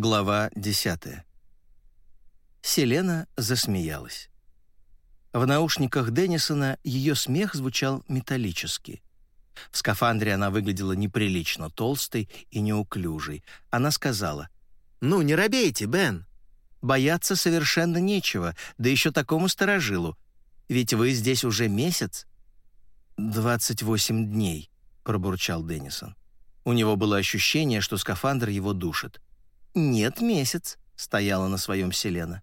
Глава 10. Селена засмеялась. В наушниках Деннисона ее смех звучал металлически. В скафандре она выглядела неприлично толстой и неуклюжей. Она сказала, «Ну, не робейте, Бен!» «Бояться совершенно нечего, да еще такому сторожилу. Ведь вы здесь уже месяц». «Двадцать восемь дней», — пробурчал Деннисон. У него было ощущение, что скафандр его душит. «Нет, месяц», — стояла на своем Селена.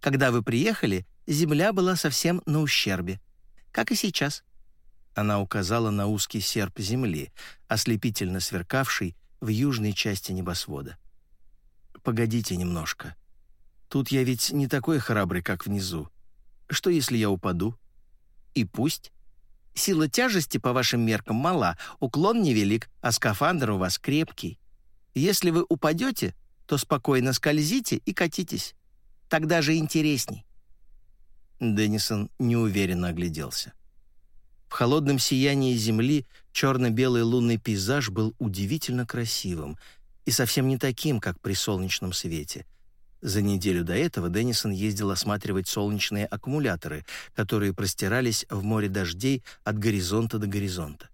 «Когда вы приехали, земля была совсем на ущербе. Как и сейчас». Она указала на узкий серп земли, ослепительно сверкавший в южной части небосвода. «Погодите немножко. Тут я ведь не такой храбрый, как внизу. Что, если я упаду?» «И пусть. Сила тяжести, по вашим меркам, мала, уклон невелик, а скафандр у вас крепкий. Если вы упадете, то спокойно скользите и катитесь. Тогда же интересней». Деннисон неуверенно огляделся. В холодном сиянии земли черно-белый лунный пейзаж был удивительно красивым и совсем не таким, как при солнечном свете. За неделю до этого Деннисон ездил осматривать солнечные аккумуляторы, которые простирались в море дождей от горизонта до горизонта.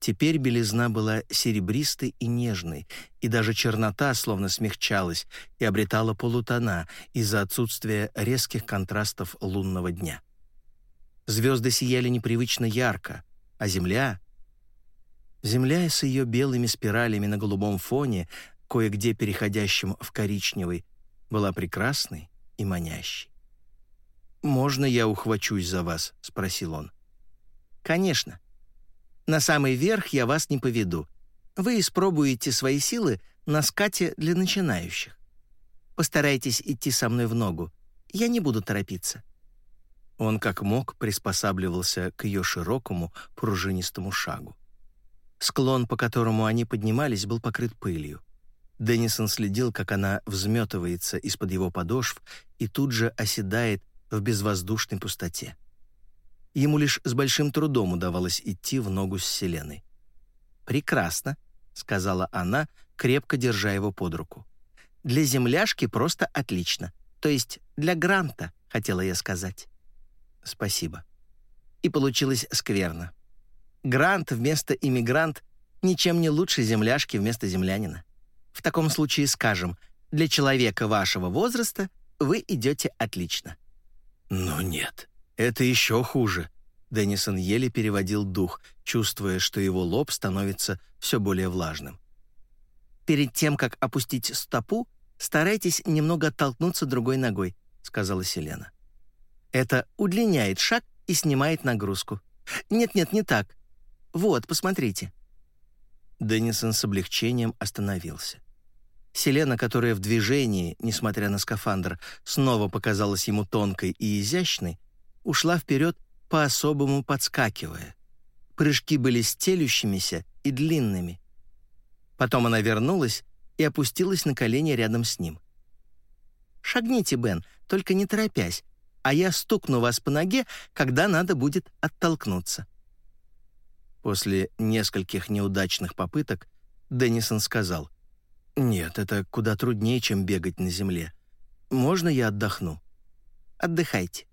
Теперь белизна была серебристой и нежной, и даже чернота словно смягчалась и обретала полутона из-за отсутствия резких контрастов лунного дня. Звезды сияли непривычно ярко, а Земля... Земля с ее белыми спиралями на голубом фоне, кое-где переходящим в коричневый, была прекрасной и манящей. «Можно я ухвачусь за вас?» — спросил он. «Конечно», на самый верх я вас не поведу. Вы испробуете свои силы на скате для начинающих. Постарайтесь идти со мной в ногу. Я не буду торопиться». Он как мог приспосабливался к ее широкому пружинистому шагу. Склон, по которому они поднимались, был покрыт пылью. Деннисон следил, как она взметывается из-под его подошв и тут же оседает в безвоздушной пустоте. Ему лишь с большим трудом удавалось идти в ногу с Селеной. «Прекрасно», — сказала она, крепко держа его под руку. «Для земляшки просто отлично. То есть для гранта, хотела я сказать». «Спасибо». И получилось скверно. Грант вместо иммигрант ничем не лучше земляшки вместо землянина. В таком случае скажем, для человека вашего возраста вы идете отлично. «Ну нет», «Это еще хуже». Деннисон еле переводил дух, чувствуя, что его лоб становится все более влажным. «Перед тем, как опустить стопу, старайтесь немного оттолкнуться другой ногой», — сказала Селена. «Это удлиняет шаг и снимает нагрузку. Нет-нет, не так. Вот, посмотрите». Деннисон с облегчением остановился. Селена, которая в движении, несмотря на скафандр, снова показалась ему тонкой и изящной, ушла вперед по-особому подскакивая. Прыжки были стелющимися и длинными. Потом она вернулась и опустилась на колени рядом с ним. «Шагните, Бен, только не торопясь, а я стукну вас по ноге, когда надо будет оттолкнуться». После нескольких неудачных попыток Деннисон сказал, «Нет, это куда труднее, чем бегать на земле. Можно я отдохну?» «Отдыхайте.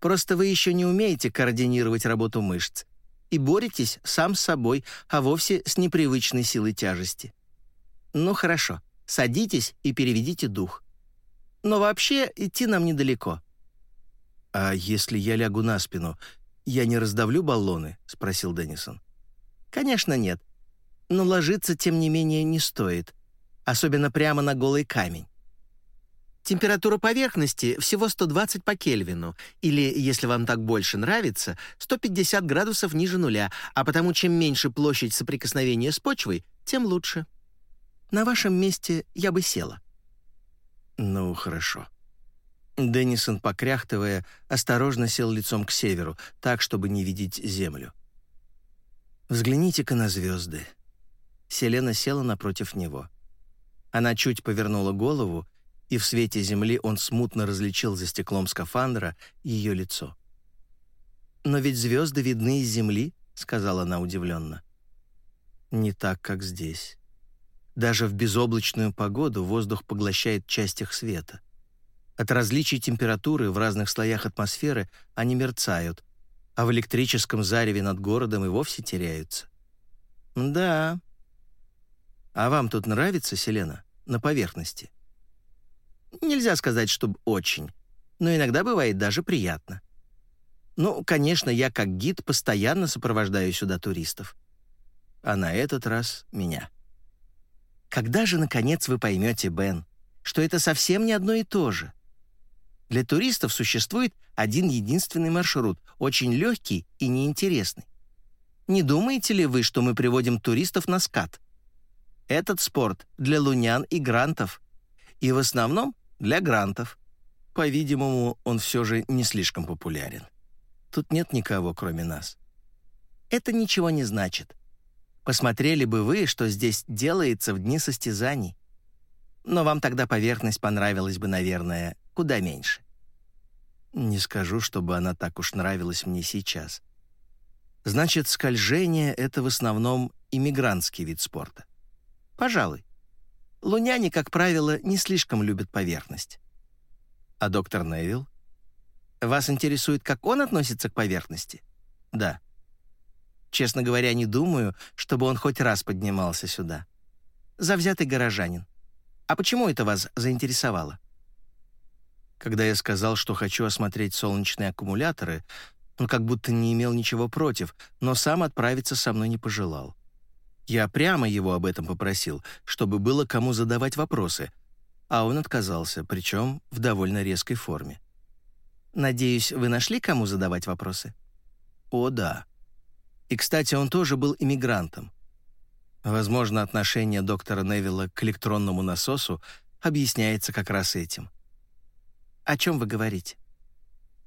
Просто вы еще не умеете координировать работу мышц и боретесь сам с собой, а вовсе с непривычной силой тяжести. Ну хорошо, садитесь и переведите дух. Но вообще идти нам недалеко». «А если я лягу на спину, я не раздавлю баллоны?» — спросил Деннисон. «Конечно нет. Но ложиться, тем не менее, не стоит. Особенно прямо на голый камень. Температура поверхности всего 120 по Кельвину, или, если вам так больше нравится, 150 градусов ниже нуля, а потому чем меньше площадь соприкосновения с почвой, тем лучше. На вашем месте я бы села». «Ну, хорошо». Деннисон, покряхтывая, осторожно сел лицом к северу, так, чтобы не видеть землю. «Взгляните-ка на звезды». Селена села напротив него. Она чуть повернула голову, и в свете земли он смутно различил за стеклом скафандра ее лицо. «Но ведь звезды видны из земли», — сказала она удивленно. «Не так, как здесь. Даже в безоблачную погоду воздух поглощает часть их света. От различий температуры в разных слоях атмосферы они мерцают, а в электрическом зареве над городом и вовсе теряются. Да. А вам тут нравится, Селена, на поверхности? Нельзя сказать, чтобы очень, но иногда бывает даже приятно. Ну, конечно, я как гид постоянно сопровождаю сюда туристов. А на этот раз меня. Когда же, наконец, вы поймете, Бен, что это совсем не одно и то же? Для туристов существует один единственный маршрут, очень легкий и неинтересный. Не думаете ли вы, что мы приводим туристов на скат? Этот спорт для лунян и грантов. И в основном для грантов. По-видимому, он все же не слишком популярен. Тут нет никого, кроме нас. Это ничего не значит. Посмотрели бы вы, что здесь делается в дни состязаний. Но вам тогда поверхность понравилась бы, наверное, куда меньше. Не скажу, чтобы она так уж нравилась мне сейчас. Значит, скольжение — это в основном иммигрантский вид спорта. Пожалуй. Луняне, как правило, не слишком любят поверхность. А доктор Невилл? Вас интересует, как он относится к поверхности? Да. Честно говоря, не думаю, чтобы он хоть раз поднимался сюда. Завзятый горожанин. А почему это вас заинтересовало? Когда я сказал, что хочу осмотреть солнечные аккумуляторы, он как будто не имел ничего против, но сам отправиться со мной не пожелал. Я прямо его об этом попросил, чтобы было кому задавать вопросы, а он отказался, причем в довольно резкой форме. «Надеюсь, вы нашли, кому задавать вопросы?» «О, да. И, кстати, он тоже был иммигрантом. Возможно, отношение доктора Невилла к электронному насосу объясняется как раз этим. О чем вы говорите?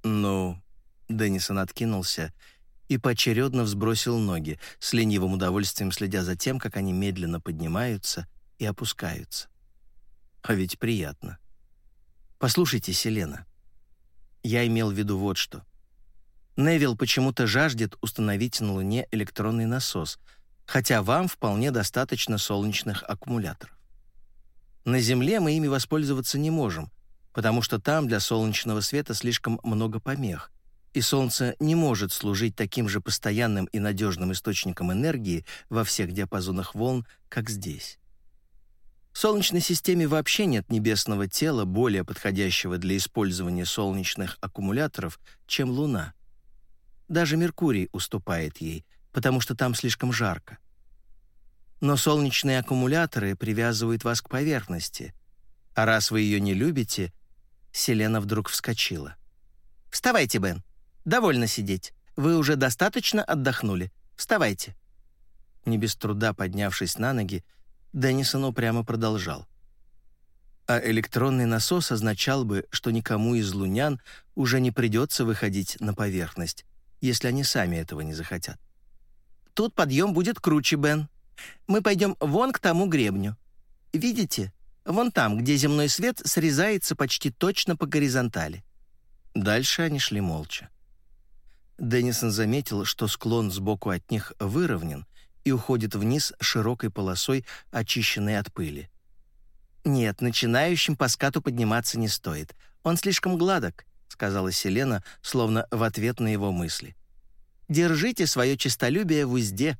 Ну, Деннисон откинулся и поочередно взбросил ноги, с ленивым удовольствием следя за тем, как они медленно поднимаются и опускаются. А ведь приятно. Послушайте, Селена, я имел в виду вот что. Невил почему-то жаждет установить на Луне электронный насос, хотя вам вполне достаточно солнечных аккумуляторов. На Земле мы ими воспользоваться не можем, потому что там для солнечного света слишком много помех, и Солнце не может служить таким же постоянным и надежным источником энергии во всех диапазонах волн, как здесь. В Солнечной системе вообще нет небесного тела, более подходящего для использования солнечных аккумуляторов, чем Луна. Даже Меркурий уступает ей, потому что там слишком жарко. Но солнечные аккумуляторы привязывают вас к поверхности, а раз вы ее не любите, Селена вдруг вскочила. «Вставайте, Бен. Довольно сидеть. Вы уже достаточно отдохнули. Вставайте». Не без труда поднявшись на ноги, Деннисон упрямо продолжал. А электронный насос означал бы, что никому из лунян уже не придется выходить на поверхность, если они сами этого не захотят. «Тут подъем будет круче, Бен. Мы пойдем вон к тому гребню. Видите? Вон там, где земной свет срезается почти точно по горизонтали». Дальше они шли молча. Деннисон заметил, что склон сбоку от них выровнен и уходит вниз широкой полосой, очищенной от пыли. «Нет, начинающим по скату подниматься не стоит. Он слишком гладок», — сказала Селена, словно в ответ на его мысли. «Держите свое честолюбие в узде,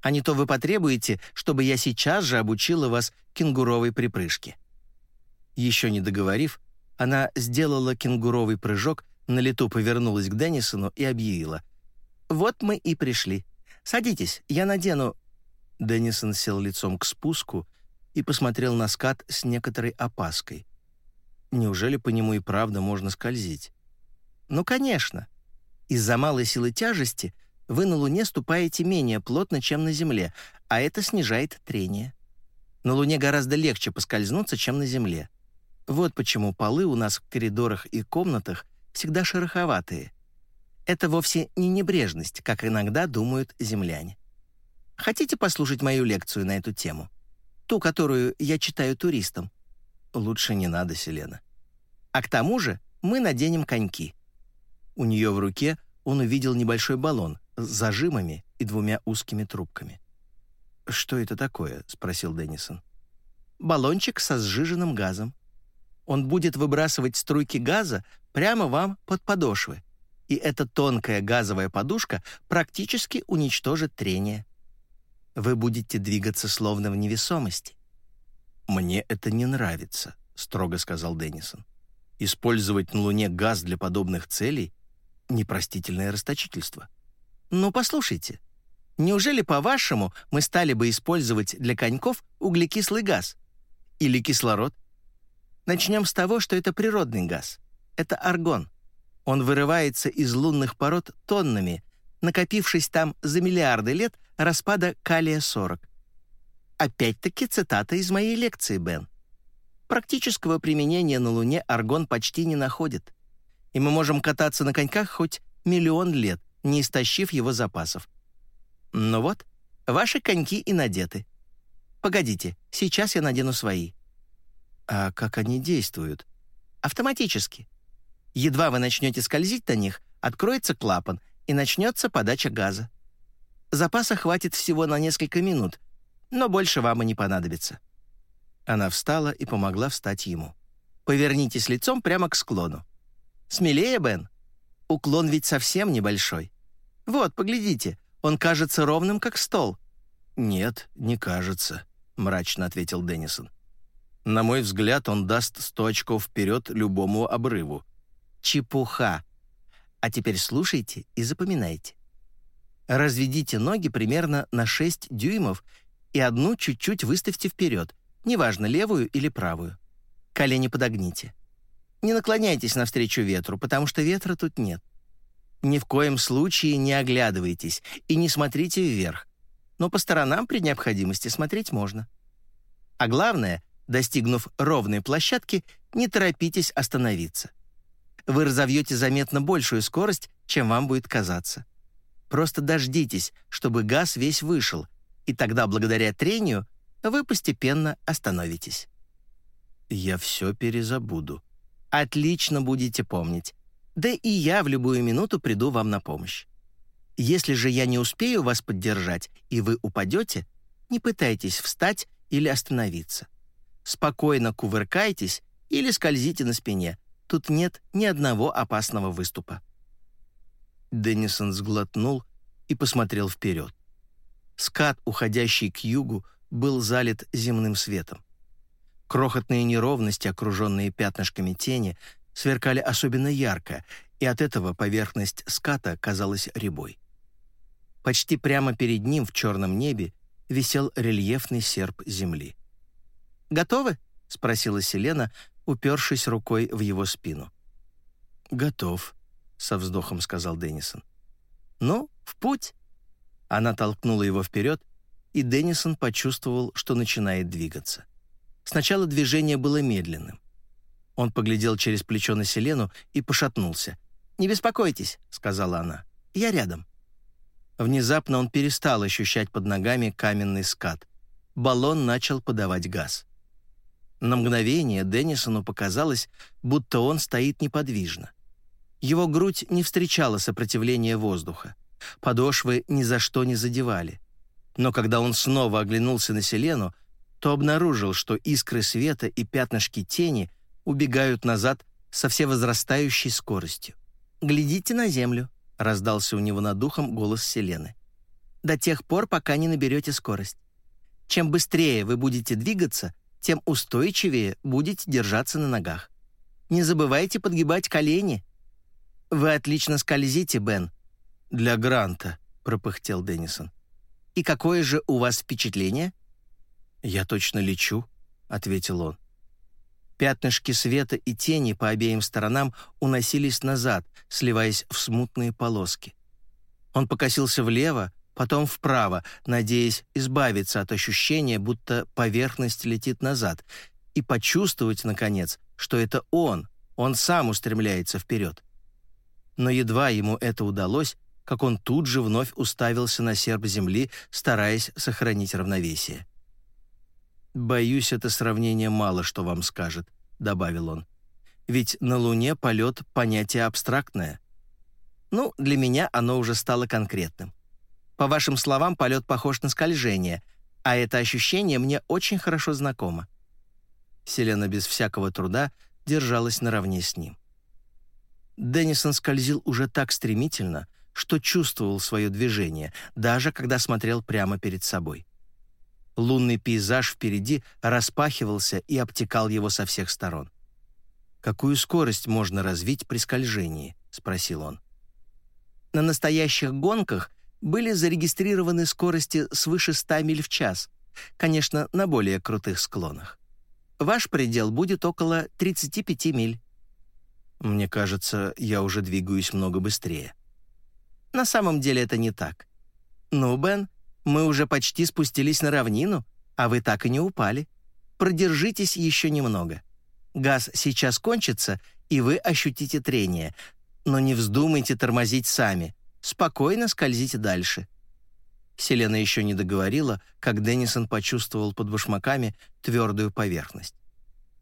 а не то вы потребуете, чтобы я сейчас же обучила вас кенгуровой припрыжке». Еще не договорив, она сделала кенгуровый прыжок, на лету повернулась к Деннисону и объявила. «Вот мы и пришли. Садитесь, я надену...» Деннисон сел лицом к спуску и посмотрел на скат с некоторой опаской. Неужели по нему и правда можно скользить? «Ну, конечно. Из-за малой силы тяжести вы на Луне ступаете менее плотно, чем на Земле, а это снижает трение. На Луне гораздо легче поскользнуться, чем на Земле. Вот почему полы у нас в коридорах и комнатах всегда шероховатые. Это вовсе не небрежность, как иногда думают земляне. Хотите послушать мою лекцию на эту тему? Ту, которую я читаю туристам? Лучше не надо, Селена. А к тому же мы наденем коньки. У нее в руке он увидел небольшой баллон с зажимами и двумя узкими трубками. «Что это такое?» — спросил Деннисон. баллончик со сжиженным газом. Он будет выбрасывать струйки газа прямо вам под подошвы, и эта тонкая газовая подушка практически уничтожит трение. Вы будете двигаться словно в невесомости. «Мне это не нравится», — строго сказал Деннисон. «Использовать на Луне газ для подобных целей — непростительное расточительство». «Ну, послушайте, неужели, по-вашему, мы стали бы использовать для коньков углекислый газ? Или кислород? Начнем с того, что это природный газ. Это аргон. Он вырывается из лунных пород тоннами, накопившись там за миллиарды лет распада калия-40. Опять-таки цитата из моей лекции, Бен. Практического применения на Луне аргон почти не находит. И мы можем кататься на коньках хоть миллион лет, не истощив его запасов. Ну вот, ваши коньки и надеты. Погодите, сейчас я надену свои. А как они действуют? Автоматически. Едва вы начнете скользить на них, откроется клапан, и начнется подача газа. Запаса хватит всего на несколько минут, но больше вам и не понадобится». Она встала и помогла встать ему. «Повернитесь лицом прямо к склону. Смелее, Бен. Уклон ведь совсем небольшой. Вот, поглядите, он кажется ровным, как стол». «Нет, не кажется», — мрачно ответил Деннисон. «На мой взгляд, он даст сто очков вперед любому обрыву». «Чепуха. А теперь слушайте и запоминайте. Разведите ноги примерно на 6 дюймов и одну чуть-чуть выставьте вперед, неважно, левую или правую. Колени подогните. Не наклоняйтесь навстречу ветру, потому что ветра тут нет. Ни в коем случае не оглядывайтесь и не смотрите вверх, но по сторонам при необходимости смотреть можно. А главное, достигнув ровной площадки, не торопитесь остановиться. Вы разовьете заметно большую скорость, чем вам будет казаться. Просто дождитесь, чтобы газ весь вышел, и тогда благодаря трению вы постепенно остановитесь. Я все перезабуду. Отлично будете помнить. Да и я в любую минуту приду вам на помощь. Если же я не успею вас поддержать, и вы упадете, не пытайтесь встать или остановиться. Спокойно кувыркайтесь или скользите на спине. Тут нет ни одного опасного выступа. Деннисон сглотнул и посмотрел вперед. Скат, уходящий к югу, был залит земным светом. Крохотные неровности, окруженные пятнышками тени, сверкали особенно ярко, и от этого поверхность ската казалась рябой. Почти прямо перед ним в черном небе висел рельефный серп земли. «Готовы?» — спросила Селена, упершись рукой в его спину. «Готов», — со вздохом сказал Деннисон. «Ну, в путь!» Она толкнула его вперед, и Деннисон почувствовал, что начинает двигаться. Сначала движение было медленным. Он поглядел через плечо на Селену и пошатнулся. «Не беспокойтесь», — сказала она. «Я рядом». Внезапно он перестал ощущать под ногами каменный скат. Баллон начал подавать газ. На мгновение Деннисону показалось, будто он стоит неподвижно. Его грудь не встречала сопротивления воздуха. Подошвы ни за что не задевали. Но когда он снова оглянулся на Селену, то обнаружил, что искры света и пятнышки тени убегают назад со всевозрастающей скоростью. «Глядите на землю», — раздался у него над духом голос Селены. «До тех пор, пока не наберете скорость. Чем быстрее вы будете двигаться, тем устойчивее будете держаться на ногах. Не забывайте подгибать колени. Вы отлично скользите, Бен, для Гранта», — пропыхтел Деннисон. «И какое же у вас впечатление?» «Я точно лечу», — ответил он. Пятнышки света и тени по обеим сторонам уносились назад, сливаясь в смутные полоски. Он покосился влево, потом вправо, надеясь избавиться от ощущения, будто поверхность летит назад, и почувствовать, наконец, что это он, он сам устремляется вперед. Но едва ему это удалось, как он тут же вновь уставился на серп земли, стараясь сохранить равновесие. «Боюсь, это сравнение мало что вам скажет», — добавил он. «Ведь на Луне полет — понятие абстрактное». «Ну, для меня оно уже стало конкретным. По вашим словам, полет похож на скольжение, а это ощущение мне очень хорошо знакомо. Селена без всякого труда держалась наравне с ним. Деннисон скользил уже так стремительно, что чувствовал свое движение, даже когда смотрел прямо перед собой. Лунный пейзаж впереди распахивался и обтекал его со всех сторон. «Какую скорость можно развить при скольжении?» — спросил он. На настоящих гонках были зарегистрированы скорости свыше 100 миль в час, конечно, на более крутых склонах. Ваш предел будет около 35 миль. Мне кажется, я уже двигаюсь много быстрее. На самом деле это не так. Ну, Бен, мы уже почти спустились на равнину, а вы так и не упали. Продержитесь еще немного. Газ сейчас кончится, и вы ощутите трение. Но не вздумайте тормозить сами. Спокойно скользите дальше. Селена еще не договорила, как Деннисон почувствовал под башмаками твердую поверхность.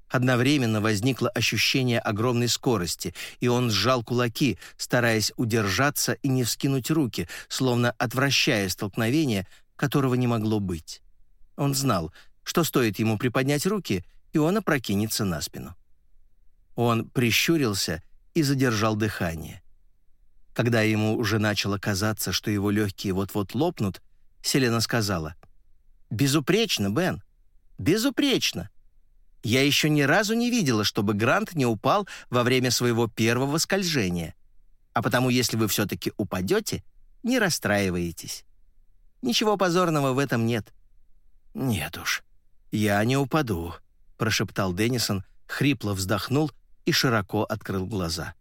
Одновременно возникло ощущение огромной скорости, и он сжал кулаки, стараясь удержаться и не вскинуть руки, словно отвращая столкновение, которого не могло быть. Он знал, что стоит ему приподнять руки, и он опрокинется на спину. Он прищурился и задержал дыхание. Когда ему уже начало казаться, что его легкие вот-вот лопнут, Селена сказала, «Безупречно, Бен, безупречно!» Я еще ни разу не видела, чтобы Грант не упал во время своего первого скольжения. А потому, если вы все-таки упадете, не расстраивайтесь. Ничего позорного в этом нет». «Нет уж, я не упаду», — прошептал Деннисон, хрипло вздохнул и широко открыл глаза.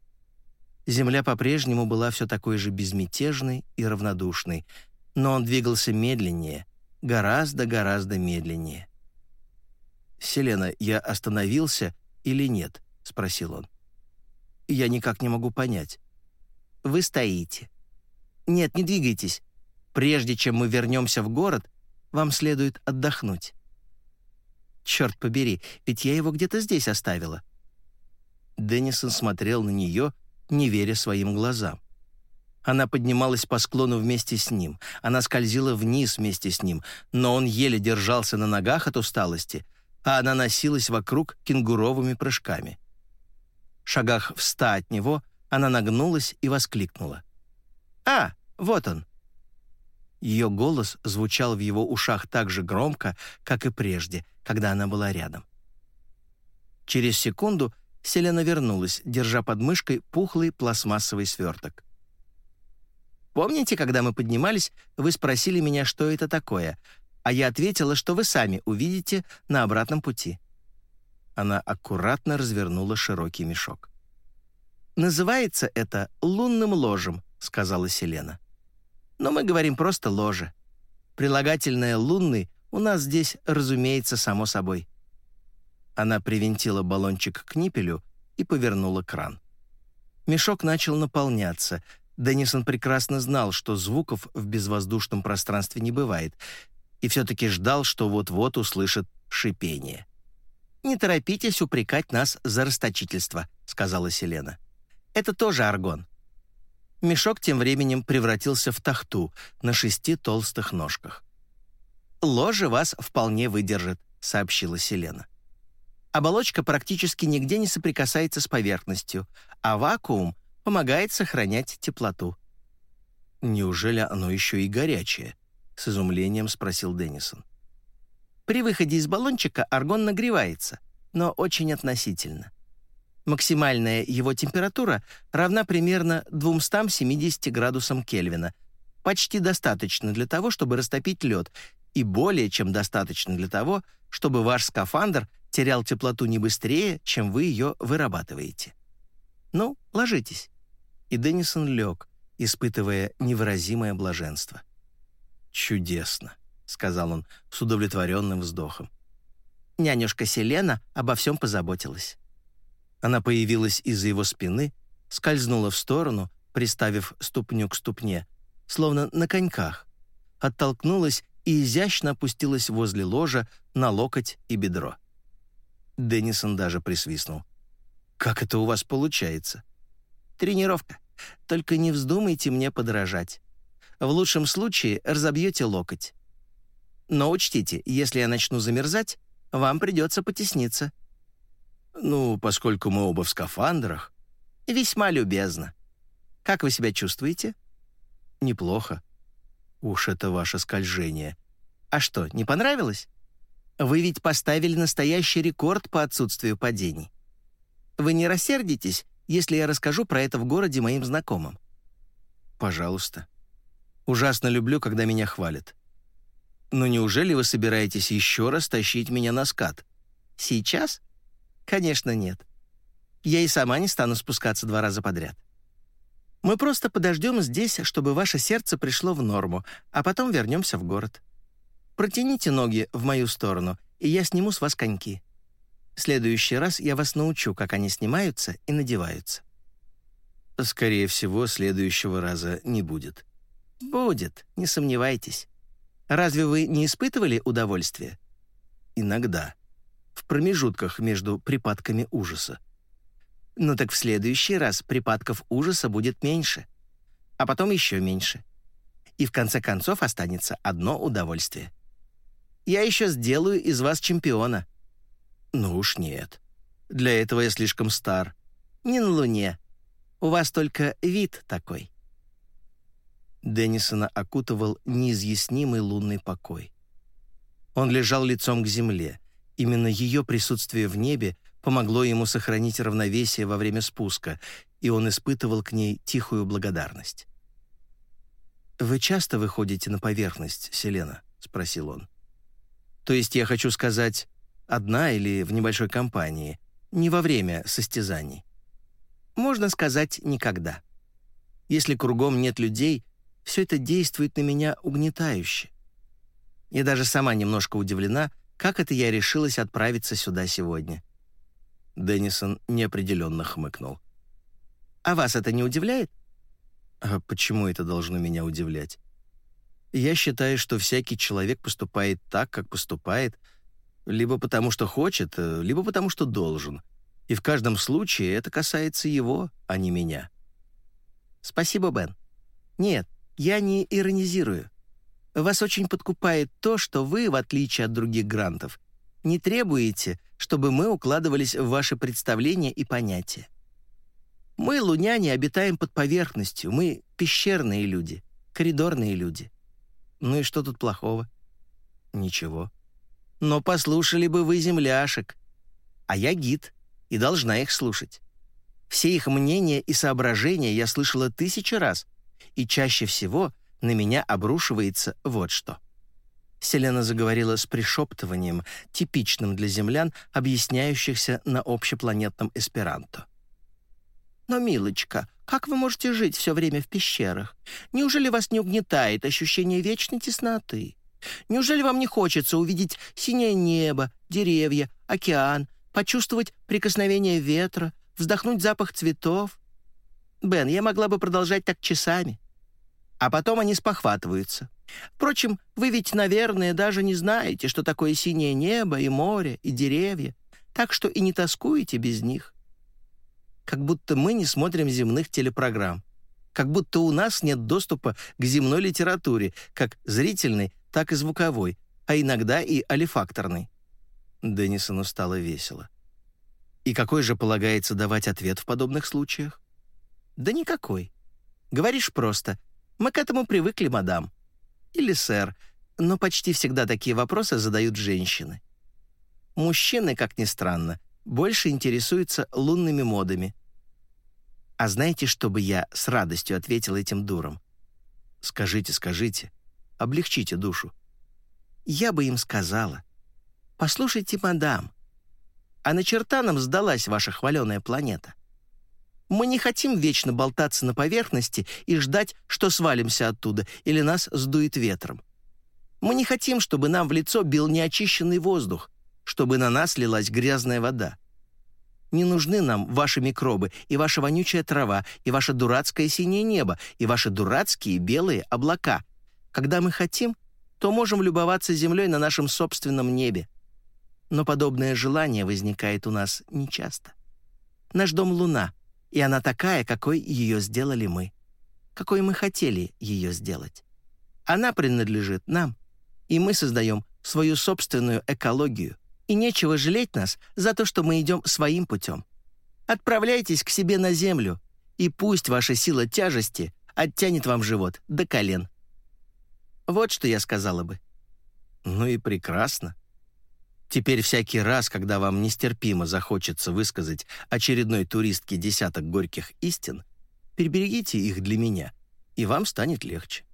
Земля по-прежнему была все такой же безмятежной и равнодушной, но он двигался медленнее, гораздо-гораздо медленнее. «Селена, я остановился или нет?» — спросил он. «Я никак не могу понять». «Вы стоите». «Нет, не двигайтесь. Прежде чем мы вернемся в город, вам следует отдохнуть». «Черт побери, ведь я его где-то здесь оставила». Деннисон смотрел на нее, не веря своим глазам. Она поднималась по склону вместе с ним, она скользила вниз вместе с ним, но он еле держался на ногах от усталости — а она носилась вокруг кенгуровыми прыжками. В шагах в ста от него она нагнулась и воскликнула. «А, вот он!» Ее голос звучал в его ушах так же громко, как и прежде, когда она была рядом. Через секунду Селена вернулась, держа под мышкой пухлый пластмассовый сверток. «Помните, когда мы поднимались, вы спросили меня, что это такое, а я ответила, что вы сами увидите на обратном пути». Она аккуратно развернула широкий мешок. «Называется это лунным ложем», — сказала Селена. «Но мы говорим просто ложе. Прилагательное «лунный» у нас здесь, разумеется, само собой». Она привинтила баллончик к ниппелю и повернула кран. Мешок начал наполняться. Деннисон прекрасно знал, что звуков в безвоздушном пространстве не бывает, и все-таки ждал, что вот-вот услышит шипение. «Не торопитесь упрекать нас за расточительство», — сказала Селена. «Это тоже аргон». Мешок тем временем превратился в тахту на шести толстых ножках. «Ложе вас вполне выдержит», — сообщила Селена. Оболочка практически нигде не соприкасается с поверхностью, а вакуум помогает сохранять теплоту. Неужели оно еще и горячее? с изумлением спросил Деннисон. При выходе из баллончика аргон нагревается, но очень относительно. Максимальная его температура равна примерно 270 градусам Кельвина. Почти достаточно для того, чтобы растопить лед, и более чем достаточно для того, чтобы ваш скафандр терял теплоту не быстрее, чем вы ее вырабатываете. Ну, ложитесь. И Деннисон лег, испытывая невыразимое блаженство. «Чудесно», — сказал он с удовлетворенным вздохом. Нянюшка Селена обо всем позаботилась. Она появилась из-за его спины, скользнула в сторону, приставив ступню к ступне, словно на коньках, оттолкнулась и изящно опустилась возле ложа на локоть и бедро. Деннисон даже присвистнул. «Как это у вас получается?» «Тренировка. Только не вздумайте мне подражать. В лучшем случае разобьете локоть. Но учтите, если я начну замерзать, вам придется потесниться. Ну, поскольку мы оба в скафандрах. Весьма любезно. Как вы себя чувствуете? Неплохо. Уж это ваше скольжение. А что, не понравилось? Вы ведь поставили настоящий рекорд по отсутствию падений. Вы не рассердитесь, если я расскажу про это в городе моим знакомым? Пожалуйста. Ужасно люблю, когда меня хвалят. Но неужели вы собираетесь еще раз тащить меня на скат? Сейчас? Конечно, нет. Я и сама не стану спускаться два раза подряд. Мы просто подождем здесь, чтобы ваше сердце пришло в норму, а потом вернемся в город. Протяните ноги в мою сторону, и я сниму с вас коньки. В следующий раз я вас научу, как они снимаются и надеваются». «Скорее всего, следующего раза не будет». «Будет, не сомневайтесь. Разве вы не испытывали удовольствия?» «Иногда. В промежутках между припадками ужаса». «Ну так в следующий раз припадков ужаса будет меньше, а потом еще меньше. И в конце концов останется одно удовольствие. Я еще сделаю из вас чемпиона». «Ну уж нет. Для этого я слишком стар». «Не на Луне. У вас только вид такой». Деннисона окутывал неизъяснимый лунный покой. Он лежал лицом к земле. Именно ее присутствие в небе помогло ему сохранить равновесие во время спуска, и он испытывал к ней тихую благодарность. «Вы часто выходите на поверхность, Селена?» — спросил он. «То есть я хочу сказать, одна или в небольшой компании, не во время состязаний. Можно сказать, никогда. Если кругом нет людей, все это действует на меня угнетающе. Я даже сама немножко удивлена, как это я решилась отправиться сюда сегодня. Деннисон неопределенно хмыкнул. «А вас это не удивляет?» «А почему это должно меня удивлять?» «Я считаю, что всякий человек поступает так, как поступает, либо потому что хочет, э, либо потому что должен. И в каждом случае это касается его, а не меня. Спасибо, Бен. Нет, я не иронизирую. Вас очень подкупает то, что вы, в отличие от других грантов, не требуете, чтобы мы укладывались в ваши представления и понятия. Мы, луняне, обитаем под поверхностью, мы пещерные люди, коридорные люди. Ну и что тут плохого? Ничего. Но послушали бы вы земляшек. А я гид и должна их слушать. Все их мнения и соображения я слышала тысячи раз, и чаще всего на меня обрушивается вот что. Селена заговорила с пришептыванием, типичным для землян, объясняющихся на общепланетном эсперанто. «Но, милочка, как вы можете жить все время в пещерах? Неужели вас не угнетает ощущение вечной тесноты? Неужели вам не хочется увидеть синее небо, деревья, океан, почувствовать прикосновение ветра, вздохнуть запах цветов? Бен, я могла бы продолжать так часами. А потом они спохватываются. Впрочем, вы ведь, наверное, даже не знаете, что такое синее небо и море, и деревья, так что и не тоскуете без них. Как будто мы не смотрим земных телепрограмм. Как будто у нас нет доступа к земной литературе, как зрительной, так и звуковой, а иногда и алифакторной». Деннисону стало весело. «И какой же полагается давать ответ в подобных случаях?» «Да никакой. Говоришь просто. Мы к этому привыкли, мадам. Или сэр. Но почти всегда такие вопросы задают женщины. Мужчины, как ни странно, больше интересуются лунными модами. А знаете, что бы я с радостью ответил этим дурам? Скажите, скажите облегчите душу. Я бы им сказала. Послушайте, мадам, а на черта нам сдалась ваша хваленая планета? Мы не хотим вечно болтаться на поверхности и ждать, что свалимся оттуда или нас сдует ветром. Мы не хотим, чтобы нам в лицо бил неочищенный воздух, чтобы на нас лилась грязная вода. Не нужны нам ваши микробы и ваша вонючая трава, и ваше дурацкое синее небо, и ваши дурацкие белые облака, когда мы хотим, то можем любоваться землей на нашем собственном небе. Но подобное желание возникает у нас нечасто. Наш дом — Луна, и она такая, какой ее сделали мы. Какой мы хотели ее сделать. Она принадлежит нам, и мы создаем свою собственную экологию, И нечего жалеть нас за то, что мы идем своим путем. Отправляйтесь к себе на землю, и пусть ваша сила тяжести оттянет вам живот до колен. Вот что я сказала бы. Ну и прекрасно. Теперь всякий раз, когда вам нестерпимо захочется высказать очередной туристке десяток горьких истин, переберегите их для меня, и вам станет легче.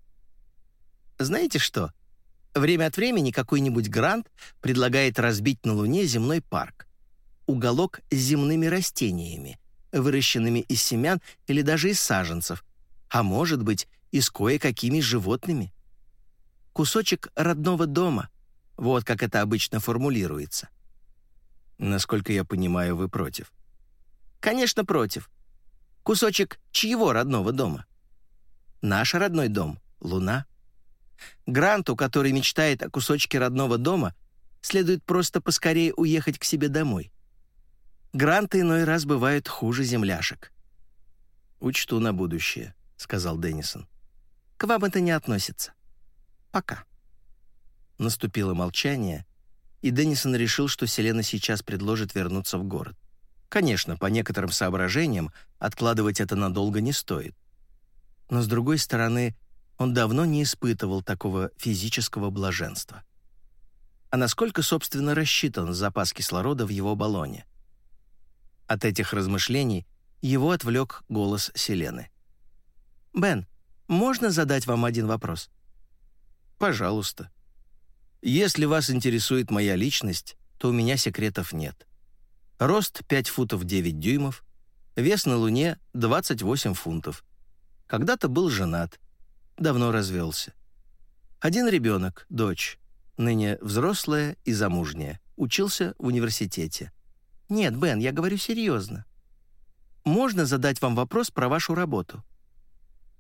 Знаете что? Время от времени какой-нибудь грант предлагает разбить на Луне земной парк. Уголок с земными растениями, выращенными из семян или даже из саженцев, а может быть и с кое-какими животными. Кусочек родного дома, вот как это обычно формулируется. Насколько я понимаю, вы против. Конечно, против. Кусочек чьего родного дома? Наш родной дом — Луна. Гранту, который мечтает о кусочке родного дома, следует просто поскорее уехать к себе домой. Гранты иной раз бывают хуже земляшек. «Учту на будущее», — сказал Деннисон. «К вам это не относится. Пока». Наступило молчание, и Деннисон решил, что Селена сейчас предложит вернуться в город. Конечно, по некоторым соображениям откладывать это надолго не стоит. Но, с другой стороны, он давно не испытывал такого физического блаженства. А насколько, собственно, рассчитан запас кислорода в его баллоне? От этих размышлений его отвлек голос Селены. «Бен, можно задать вам один вопрос?» «Пожалуйста. Если вас интересует моя личность, то у меня секретов нет. Рост 5 футов 9 дюймов, вес на Луне 28 фунтов. Когда-то был женат, давно развелся. Один ребенок, дочь, ныне взрослая и замужняя, учился в университете. Нет, Бен, я говорю серьезно. Можно задать вам вопрос про вашу работу?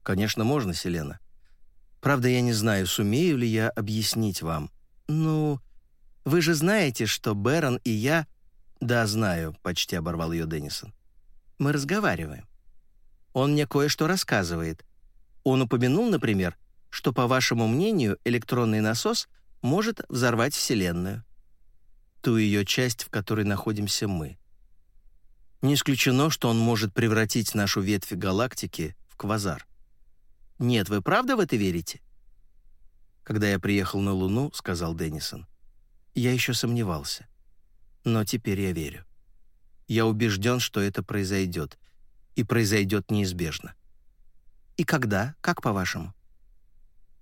Конечно, можно, Селена. Правда, я не знаю, сумею ли я объяснить вам. Ну, вы же знаете, что Бэрон и я... Да, знаю, почти оборвал ее Деннисон. Мы разговариваем. Он мне кое-что рассказывает, он упомянул, например, что, по вашему мнению, электронный насос может взорвать Вселенную. Ту ее часть, в которой находимся мы. Не исключено, что он может превратить нашу ветвь галактики в квазар. Нет, вы правда в это верите? Когда я приехал на Луну, сказал Деннисон, я еще сомневался. Но теперь я верю. Я убежден, что это произойдет. И произойдет неизбежно. И когда? Как по-вашему?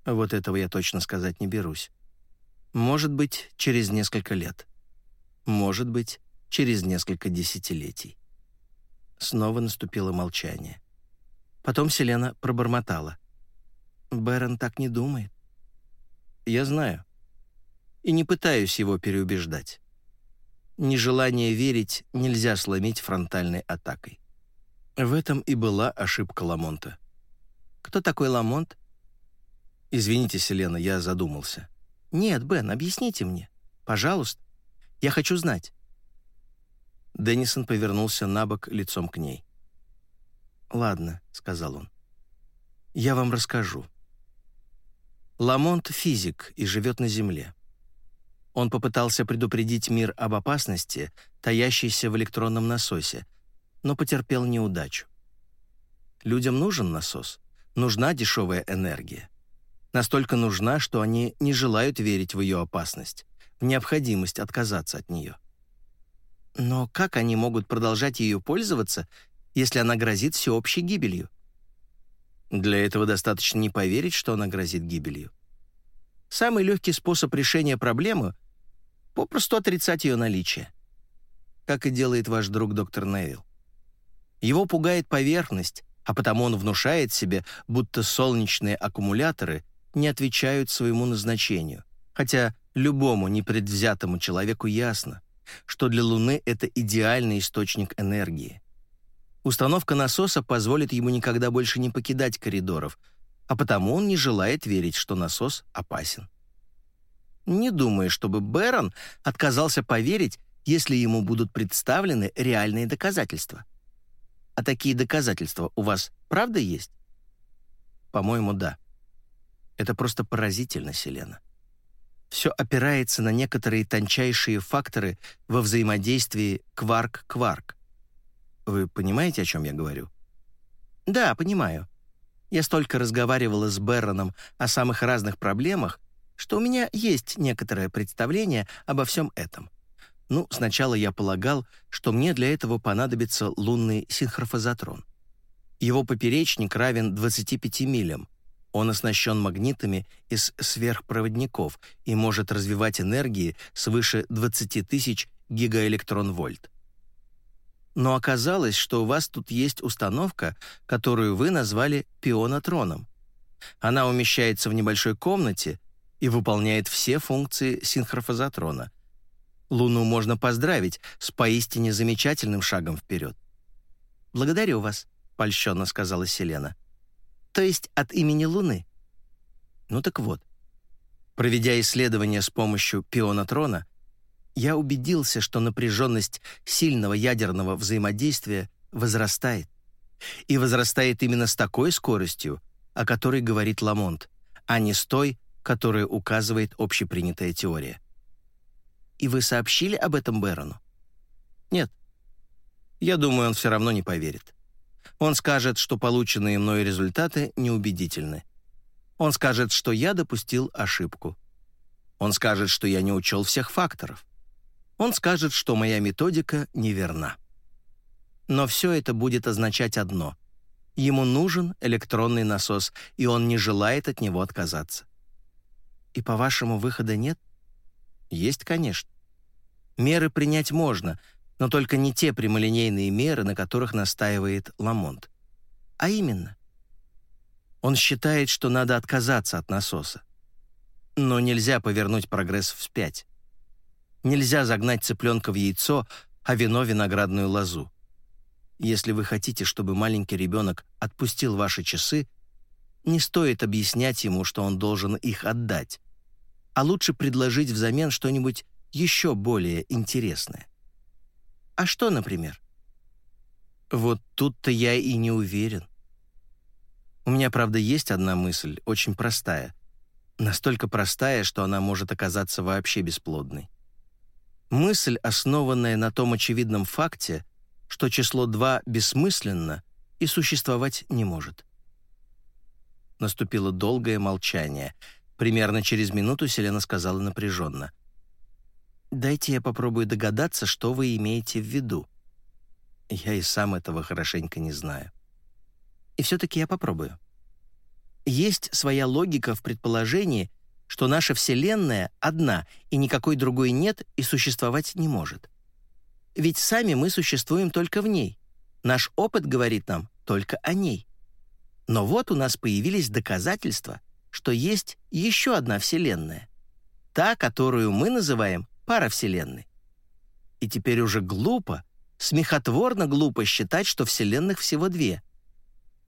Вот этого я точно сказать не берусь. Может быть, через несколько лет. Может быть, через несколько десятилетий. Снова наступило молчание. Потом Селена пробормотала. «Бэрон так не думает». «Я знаю. И не пытаюсь его переубеждать. Нежелание верить нельзя сломить фронтальной атакой. В этом и была ошибка Ламонта. Кто такой Ламонт?» «Извините, Селена, я задумался». «Нет, Бен, объясните мне. Пожалуйста. Я хочу знать». Деннисон повернулся на бок лицом к ней. «Ладно», — сказал он. «Я вам расскажу. Ламонт — физик и живет на Земле. Он попытался предупредить мир об опасности, таящейся в электронном насосе, но потерпел неудачу. Людям нужен насос, нужна дешевая энергия. Настолько нужна, что они не желают верить в ее опасность, в необходимость отказаться от нее. Но как они могут продолжать ее пользоваться, если она грозит всеобщей гибелью? Для этого достаточно не поверить, что она грозит гибелью. Самый легкий способ решения проблемы — попросту отрицать ее наличие. Как и делает ваш друг доктор Невилл. Его пугает поверхность, а потому он внушает себе, будто солнечные аккумуляторы не отвечают своему назначению, хотя любому непредвзятому человеку ясно, что для Луны это идеальный источник энергии. Установка насоса позволит ему никогда больше не покидать коридоров, а потому он не желает верить, что насос опасен. Не думаю, чтобы Бэрон отказался поверить, если ему будут представлены реальные доказательства. А такие доказательства у вас правда есть? По-моему, да. Это просто поразительно, Селена. все опирается на некоторые тончайшие факторы во взаимодействии кварк-кварк. Вы понимаете, о чем я говорю? Да, понимаю. Я столько разговаривала с Берроном о самых разных проблемах, что у меня есть некоторое представление обо всем этом. Ну, сначала я полагал, что мне для этого понадобится лунный синхрофазотрон. Его поперечник равен 25 милям. Он оснащен магнитами из сверхпроводников и может развивать энергии свыше 20 тысяч гигаэлектрон-вольт. Но оказалось, что у вас тут есть установка, которую вы назвали пионатроном. Она умещается в небольшой комнате и выполняет все функции синхрофазотрона. Луну можно поздравить с поистине замечательным шагом вперед. «Благодарю вас», — польщенно сказала Селена. «То есть от имени Луны?» Ну так вот. Проведя исследования с помощью пионатрона, я убедился, что напряженность сильного ядерного взаимодействия возрастает. И возрастает именно с такой скоростью, о которой говорит Ламонт, а не с той, которое указывает общепринятая теория. И вы сообщили об этом Бэрону? Нет. Я думаю, он все равно не поверит. Он скажет, что полученные мной результаты неубедительны. Он скажет, что я допустил ошибку. Он скажет, что я не учел всех факторов. Он скажет, что моя методика неверна. Но все это будет означать одно. Ему нужен электронный насос, и он не желает от него отказаться. И, по-вашему, выхода нет? Есть, конечно. Меры принять можно, но только не те прямолинейные меры, на которых настаивает Ламонт. А именно, он считает, что надо отказаться от насоса. Но нельзя повернуть прогресс вспять. Нельзя загнать цыпленка в яйцо, а вино — виноградную лозу. Если вы хотите, чтобы маленький ребенок отпустил ваши часы, не стоит объяснять ему, что он должен их отдать а лучше предложить взамен что-нибудь еще более интересное. А что, например? Вот тут-то я и не уверен. У меня, правда, есть одна мысль, очень простая. Настолько простая, что она может оказаться вообще бесплодной. Мысль, основанная на том очевидном факте, что число 2 бессмысленно и существовать не может. Наступило долгое молчание — Примерно через минуту Селена сказала напряженно. «Дайте я попробую догадаться, что вы имеете в виду. Я и сам этого хорошенько не знаю. И все-таки я попробую. Есть своя логика в предположении, что наша Вселенная одна, и никакой другой нет и существовать не может. Ведь сами мы существуем только в ней. Наш опыт говорит нам только о ней. Но вот у нас появились доказательства — что есть еще одна Вселенная, та, которую мы называем паравселенной. И теперь уже глупо, смехотворно глупо считать, что Вселенных всего две.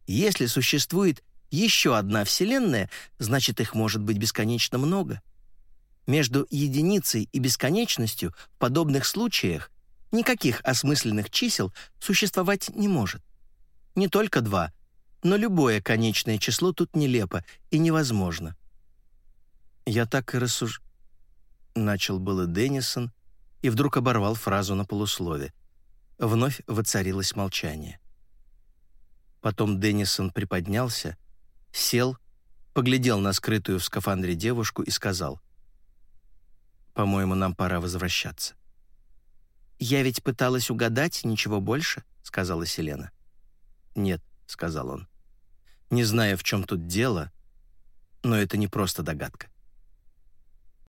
Если существует еще одна Вселенная, значит, их может быть бесконечно много. Между единицей и бесконечностью в подобных случаях никаких осмысленных чисел существовать не может. Не только два, но любое конечное число тут нелепо и невозможно. Я так и рассуж... Начал было Деннисон и вдруг оборвал фразу на полуслове. Вновь воцарилось молчание. Потом Деннисон приподнялся, сел, поглядел на скрытую в скафандре девушку и сказал, «По-моему, нам пора возвращаться». «Я ведь пыталась угадать, ничего больше», — сказала Селена. «Нет», — сказал он. Не знаю, в чем тут дело, но это не просто догадка.